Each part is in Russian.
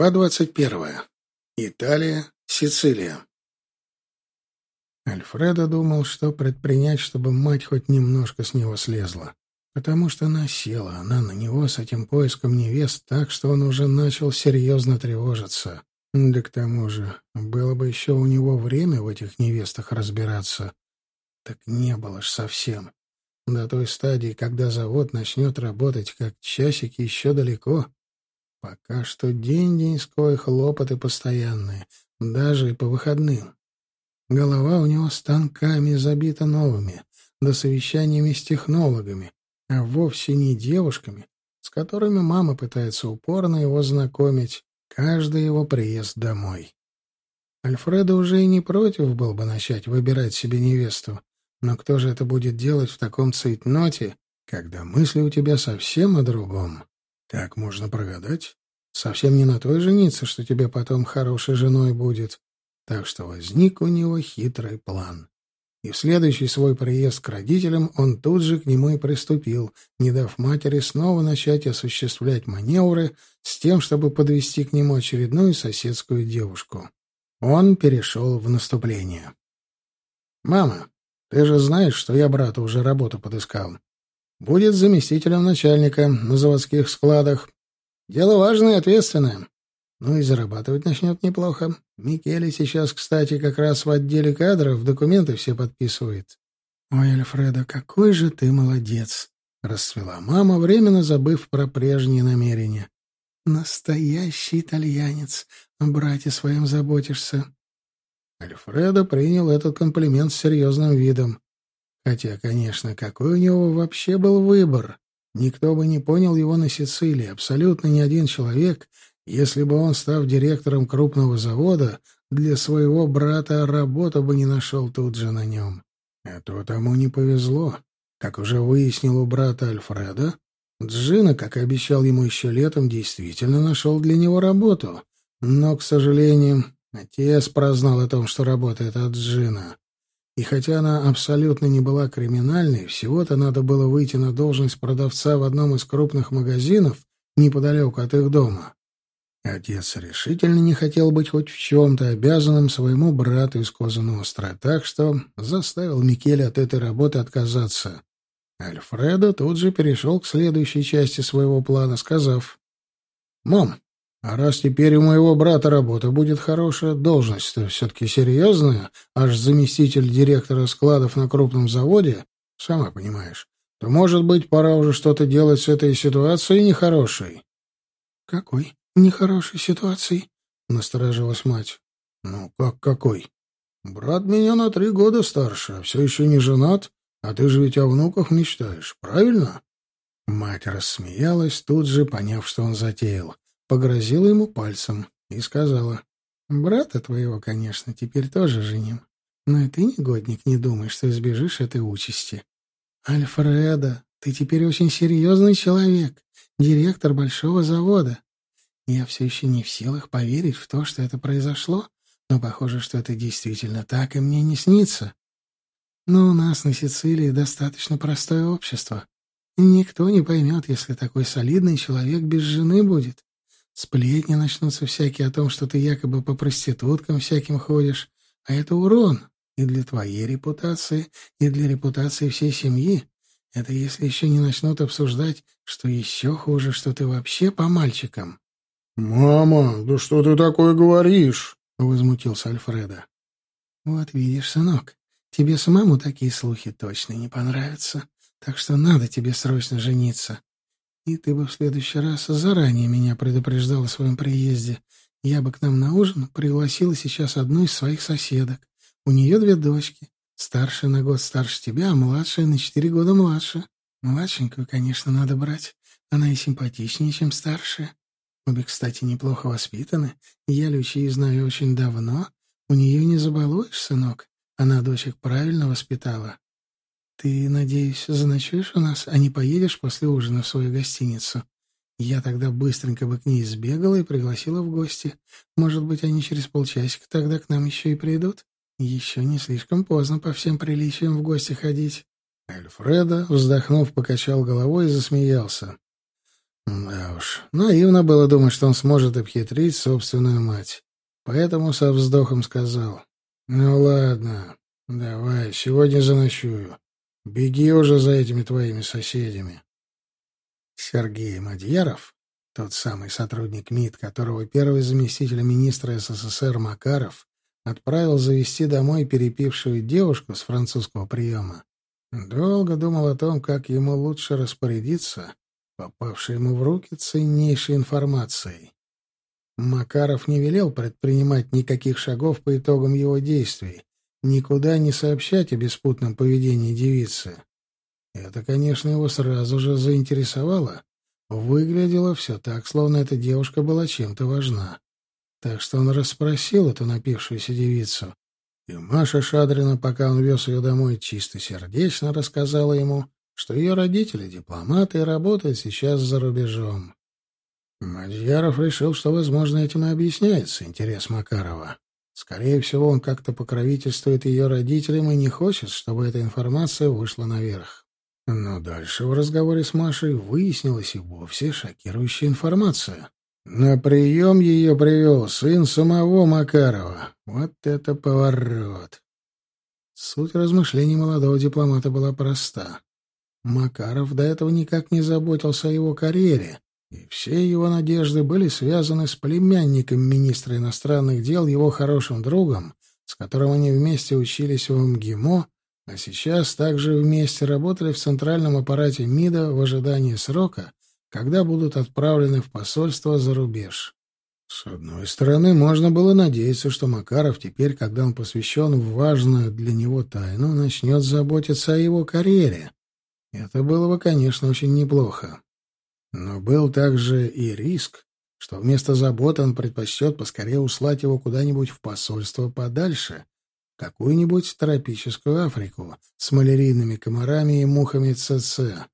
Глава двадцать первая. Италия, Сицилия. Альфредо думал, что предпринять, чтобы мать хоть немножко с него слезла. Потому что она села, она на него с этим поиском невест так, что он уже начал серьезно тревожиться. Да к тому же, было бы еще у него время в этих невестах разбираться. Так не было ж совсем. До той стадии, когда завод начнет работать как часики, еще далеко. Пока что день-деньской хлопоты постоянные, даже и по выходным. Голова у него станками забита новыми, да совещаниями с технологами, а вовсе не девушками, с которыми мама пытается упорно его знакомить каждый его приезд домой. Альфредо уже и не против был бы начать выбирать себе невесту, но кто же это будет делать в таком цейтноте, когда мысли у тебя совсем о другом? Так можно прогадать. Совсем не на той жениться, что тебе потом хорошей женой будет. Так что возник у него хитрый план. И в следующий свой приезд к родителям он тут же к нему и приступил, не дав матери снова начать осуществлять маневры с тем, чтобы подвести к нему очередную соседскую девушку. Он перешел в наступление. «Мама, ты же знаешь, что я брату уже работу подыскал. Будет заместителем начальника на заводских складах. Дело важное и ответственное. Ну и зарабатывать начнет неплохо. Микеле сейчас, кстати, как раз в отделе кадров документы все подписывает. «Ой, Альфредо, какой же ты молодец!» — расцвела мама, временно забыв про прежние намерения. «Настоящий итальянец. О брате своем заботишься». Альфредо принял этот комплимент с серьезным видом. Хотя, конечно, какой у него вообще был выбор? Никто бы не понял его на Сицилии, абсолютно ни один человек, если бы он, став директором крупного завода, для своего брата работу бы не нашел тут же на нем. А то тому не повезло. Как уже выяснил у брата Альфреда, Джина, как и обещал ему еще летом, действительно нашел для него работу. Но, к сожалению, отец прознал о том, что работает от Джина. И хотя она абсолютно не была криминальной, всего-то надо было выйти на должность продавца в одном из крупных магазинов неподалеку от их дома. Отец решительно не хотел быть хоть в чем-то обязанным своему брату из Коза Ностра, так что заставил Микеле от этой работы отказаться. Альфредо тут же перешел к следующей части своего плана, сказав, «Мам, а раз теперь у моего брата работа будет хорошая, должность-то все-таки серьезная, аж заместитель директора складов на крупном заводе, сама понимаешь, то, может быть, пора уже что-то делать с этой ситуацией нехорошей». «Какой нехорошей ситуацией?» — насторожилась мать. «Ну, как какой? Брат меня на три года старше, а все еще не женат, а ты же ведь о внуках мечтаешь, правильно?» Мать рассмеялась, тут же поняв, что он затеял погрозила ему пальцем и сказала, «Брата твоего, конечно, теперь тоже женим, но и ты, негодник, не думай, что избежишь этой участи. Альфреда, ты теперь очень серьезный человек, директор большого завода. Я все еще не в силах поверить в то, что это произошло, но похоже, что это действительно так, и мне не снится. Но у нас на Сицилии достаточно простое общество. Никто не поймет, если такой солидный человек без жены будет. Сплетни начнутся всякие о том, что ты якобы по проституткам всяким ходишь, а это урон и для твоей репутации, и для репутации всей семьи. Это если еще не начнут обсуждать, что еще хуже, что ты вообще по мальчикам. «Мама, да что ты такое говоришь?» — возмутился Альфреда. «Вот видишь, сынок, тебе самому такие слухи точно не понравятся, так что надо тебе срочно жениться. И ты бы в следующий раз заранее меня предупреждал о своем приезде. Я бы к нам на ужин пригласила сейчас одну из своих соседок. У нее две дочки. Старшая на год старше тебя, а младшая на четыре года младше. Младшенькую, конечно, надо брать. Она и симпатичнее, чем старшая. Обе, кстати, неплохо воспитаны. Я Лючи знаю очень давно. У нее не забалуешь, сынок. Она дочек правильно воспитала. «Ты, надеюсь, заночуешь у нас, а не поедешь после ужина в свою гостиницу?» Я тогда быстренько бы к ней сбегала и пригласила в гости. Может быть, они через полчасика тогда к нам еще и придут? Еще не слишком поздно по всем приличиям в гости ходить. Альфреда, вздохнув, покачал головой и засмеялся. Да уж, наивно было думать, что он сможет обхитрить собственную мать. Поэтому со вздохом сказал. «Ну ладно, давай, сегодня заночую. Беги уже за этими твоими соседями». Сергей Мадьяров, тот самый сотрудник МИД, которого первый заместитель министра СССР Макаров отправил завести домой перепившую девушку с французского приема, долго думал о том, как ему лучше распорядиться попавшей ему в руки ценнейшей информацией. Макаров не велел предпринимать никаких шагов по итогам его действий, никуда не сообщать о беспутном поведении девицы. Это, конечно, его сразу же заинтересовало. Выглядело все так, словно эта девушка была чем-то важна. Так что он расспросил эту напившуюся девицу. И Маша Шадрина, пока он вез ее домой, чисто сердечно рассказала ему, что ее родители — дипломаты и работают сейчас за рубежом. Мадьяров решил, что, возможно, этим и объясняется интерес Макарова. Скорее всего, он как-то покровительствует ее родителям и не хочет, чтобы эта информация вышла наверх. Но дальше в разговоре с Машей выяснилась и вовсе шокирующая информация. На прием ее привел сын самого Макарова. Вот это поворот! Суть размышлений молодого дипломата была проста. Макаров до этого никак не заботился о его карьере, и все его надежды были связаны с племянником министра иностранных дел, его хорошим другом, с которым они вместе учились в МГИМО, а сейчас также вместе работали в центральном аппарате МИДа в ожидании срока, когда будут отправлены в посольство за рубеж. С одной стороны, можно было надеяться, что Макаров теперь, когда он посвящен в важную для него тайну, начнет заботиться о его карьере. Это было бы, конечно, очень неплохо. Но был также и риск, что вместо заботы он предпочтет поскорее услать его куда-нибудь в посольство подальше, какую-нибудь тропическую Африку с малярийными комарами и мухами ЦЦ.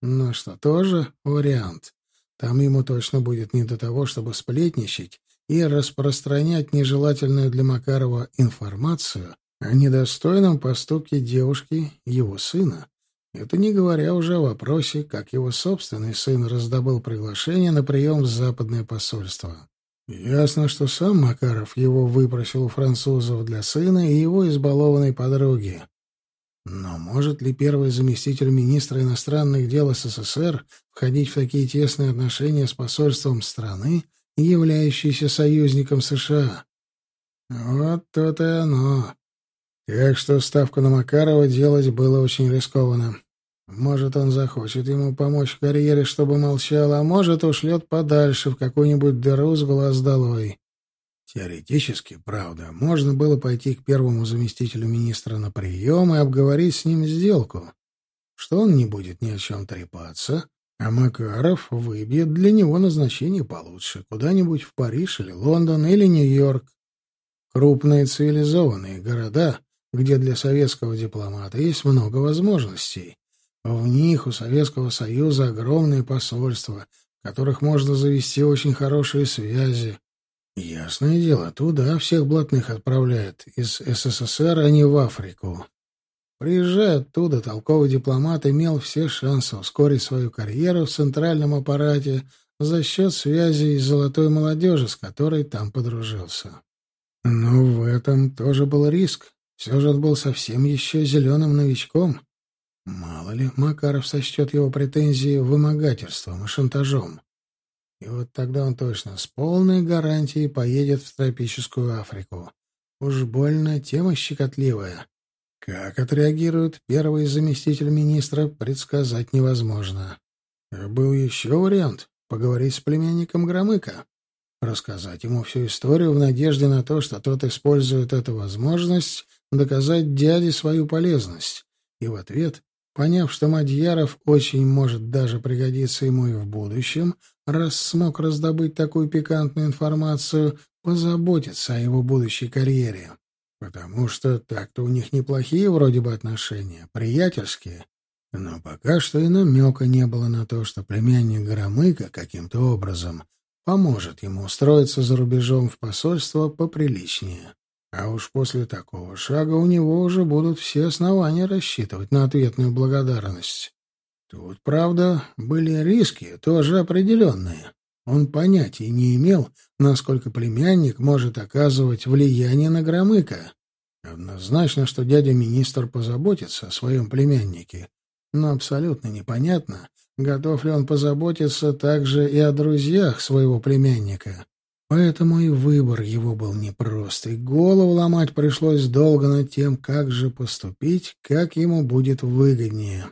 Но что тоже вариант. Там ему точно будет не до того, чтобы сплетничать и распространять нежелательную для Макарова информацию о недостойном поступке девушки его сына. Это не говоря уже о вопросе, как его собственный сын раздобыл приглашение на прием в западное посольство. Ясно, что сам Макаров его выпросил у французов для сына и его избалованной подруги. Но может ли первый заместитель министра иностранных дел СССР входить в такие тесные отношения с посольством страны, являющейся союзником США? Вот то-то и оно. Так что ставку на Макарова делать было очень рискованно. Может, он захочет ему помочь в карьере, чтобы молчал, а может, ушлет подальше в какую-нибудь дыру с глаз долой. Теоретически, правда, можно было пойти к первому заместителю министра на прием и обговорить с ним сделку, что он не будет ни о чем трепаться, а Макаров выбьет для него назначение получше, куда-нибудь в Париж или Лондон или Нью-Йорк. Крупные цивилизованные города, где для советского дипломата есть много возможностей. В них у Советского Союза огромные посольства, в которых можно завести очень хорошие связи. Ясное дело, туда всех блатных отправляют, из СССР, а не в Африку. Приезжая оттуда, толковый дипломат имел все шансы ускорить свою карьеру в центральном аппарате за счет связей с золотой молодежи, с которой там подружился. Но в этом тоже был риск. Все же он был совсем еще зеленым новичком. Мало ли, Макаров сочтет его претензии вымогательством и шантажом. И вот тогда он точно с полной гарантией поедет в тропическую Африку. Уж больно тема щекотливая. Как отреагирует первый заместитель министра, предсказать невозможно. Был еще вариант — поговорить с племянником Громыка. Рассказать ему всю историю в надежде на то, что тот использует эту возможность доказать дяде свою полезность. И в ответ Поняв, что Мадьяров очень может даже пригодиться ему и в будущем, раз смог раздобыть такую пикантную информацию, позаботиться о его будущей карьере. Потому что так-то у них неплохие вроде бы отношения, приятельские. Но пока что и намека не было на то, что племянник Громыка каким-то образом поможет ему устроиться за рубежом в посольство поприличнее. А уж после такого шага у него уже будут все основания рассчитывать на ответную благодарность. Тут, правда, были риски, тоже определенные. Он понятия не имел, насколько племянник может оказывать влияние на Громыка. Однозначно, что дядя-министр позаботится о своем племяннике, но абсолютно непонятно, готов ли он позаботиться также и о друзьях своего племянника. Поэтому и выбор его был непрост, и голову ломать пришлось долго над тем, как же поступить, как ему будет выгоднее.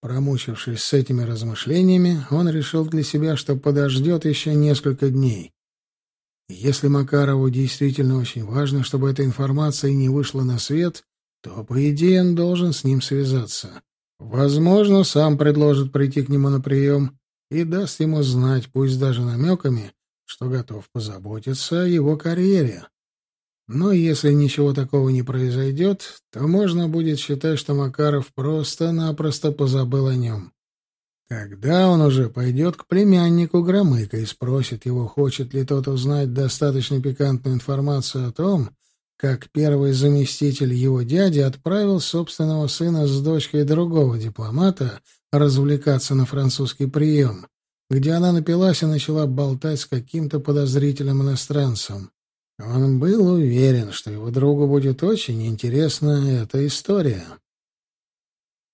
Промучившись с этими размышлениями, он решил для себя, что подождет еще несколько дней. если Макарову действительно очень важно, чтобы эта информация не вышла на свет, то, по идее, он должен с ним связаться. Возможно, сам предложит прийти к нему на прием и даст ему знать, пусть даже намеками, что готов позаботиться о его карьере. Но если ничего такого не произойдет, то можно будет считать, что Макаров просто-напросто позабыл о нем. Когда он уже пойдет к племяннику Громыка и спросит его, хочет ли тот узнать достаточно пикантную информацию о том, как первый заместитель его дяди отправил собственного сына с дочкой другого дипломата развлекаться на французский прием, где она напилась и начала болтать с каким-то подозрительным иностранцем. Он был уверен, что его другу будет очень интересна эта история.